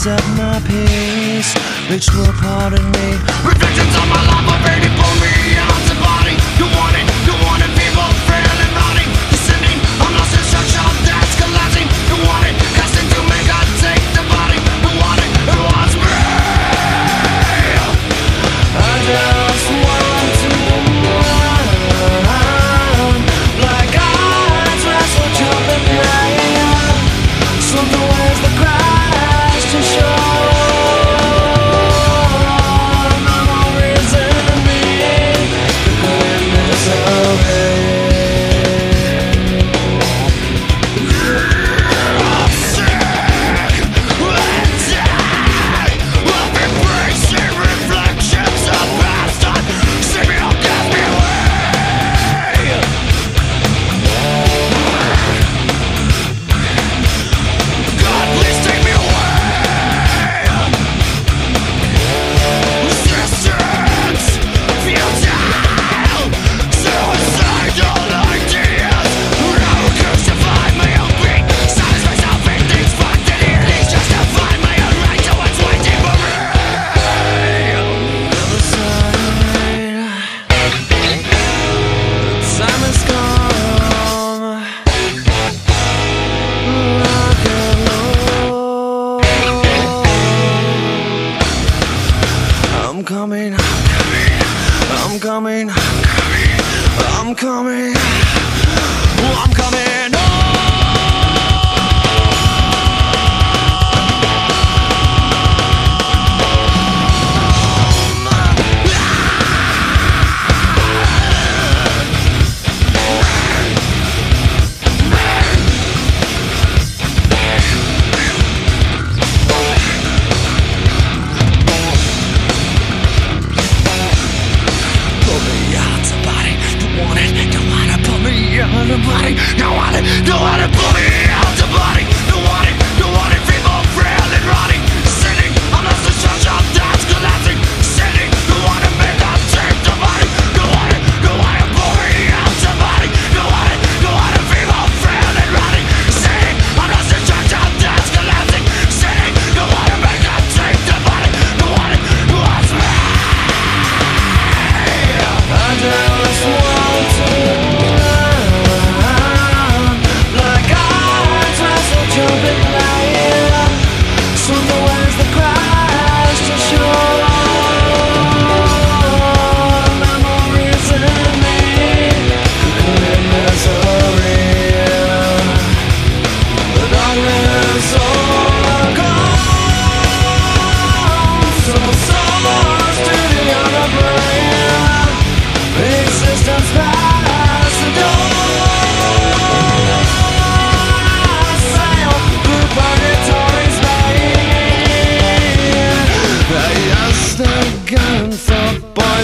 accept my peace, ritual will pardon me. Reflections on my life are fading. coming, I'm coming, I'm coming, I'm coming. I'm coming.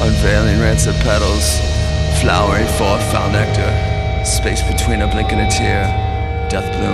unveiling rancid petals, flowery a found nectar, space between a blink and a tear, death blooms.